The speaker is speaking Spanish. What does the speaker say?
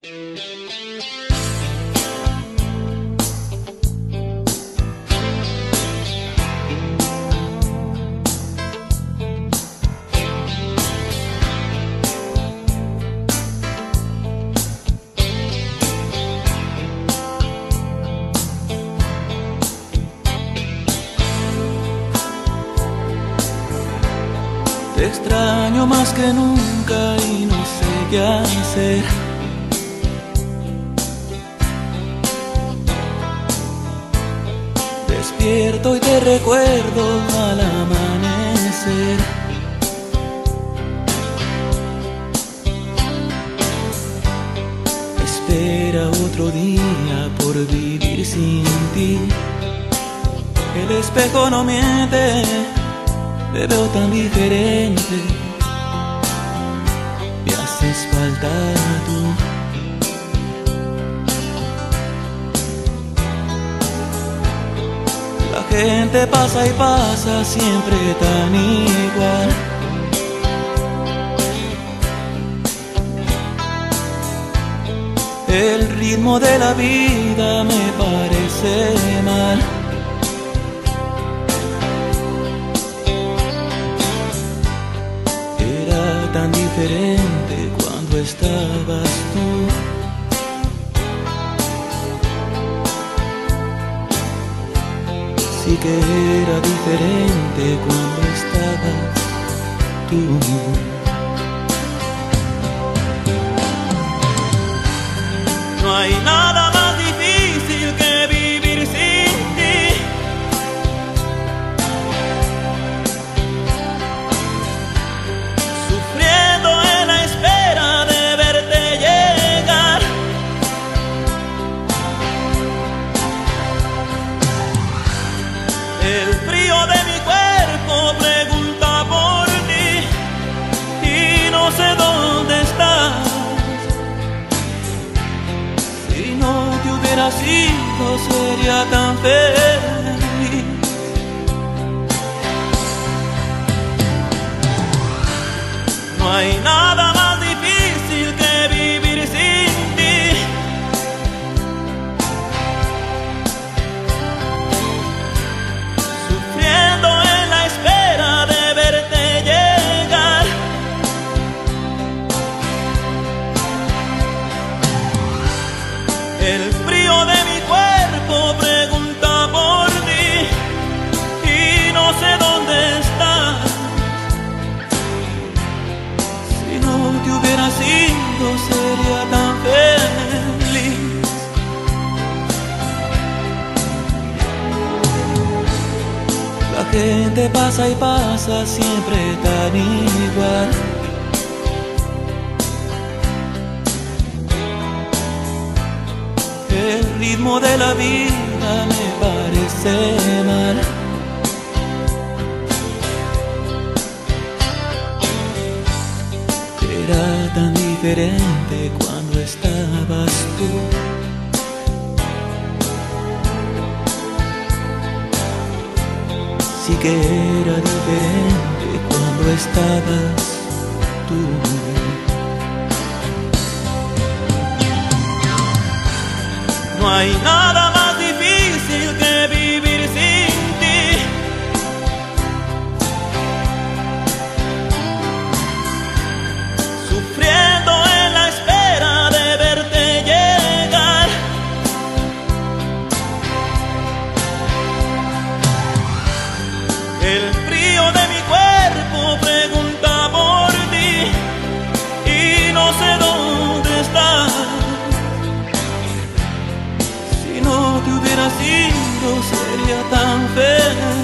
Te extraño más que nunca y no sé qué hacer. Despierto y te recuerdo al amanecer. Espera otro día por vivir sin ti. El espejo no miente te veo tan diferente. Me haces falta tú. Gente pasa y pasa siempre tan igual. El ritmo de la vida me parece mal. tan diferente cuando estabas tú. Sí que era diferente cuando estabas tú. Sido sería tan feliz. Gente pasa y pasa siempre tan igual. El ritmo de la vida me parece mal. Era tan diferente cuando estabas tú. Sí que era diferente cuando estabas tú. No hay nada más tan feliz.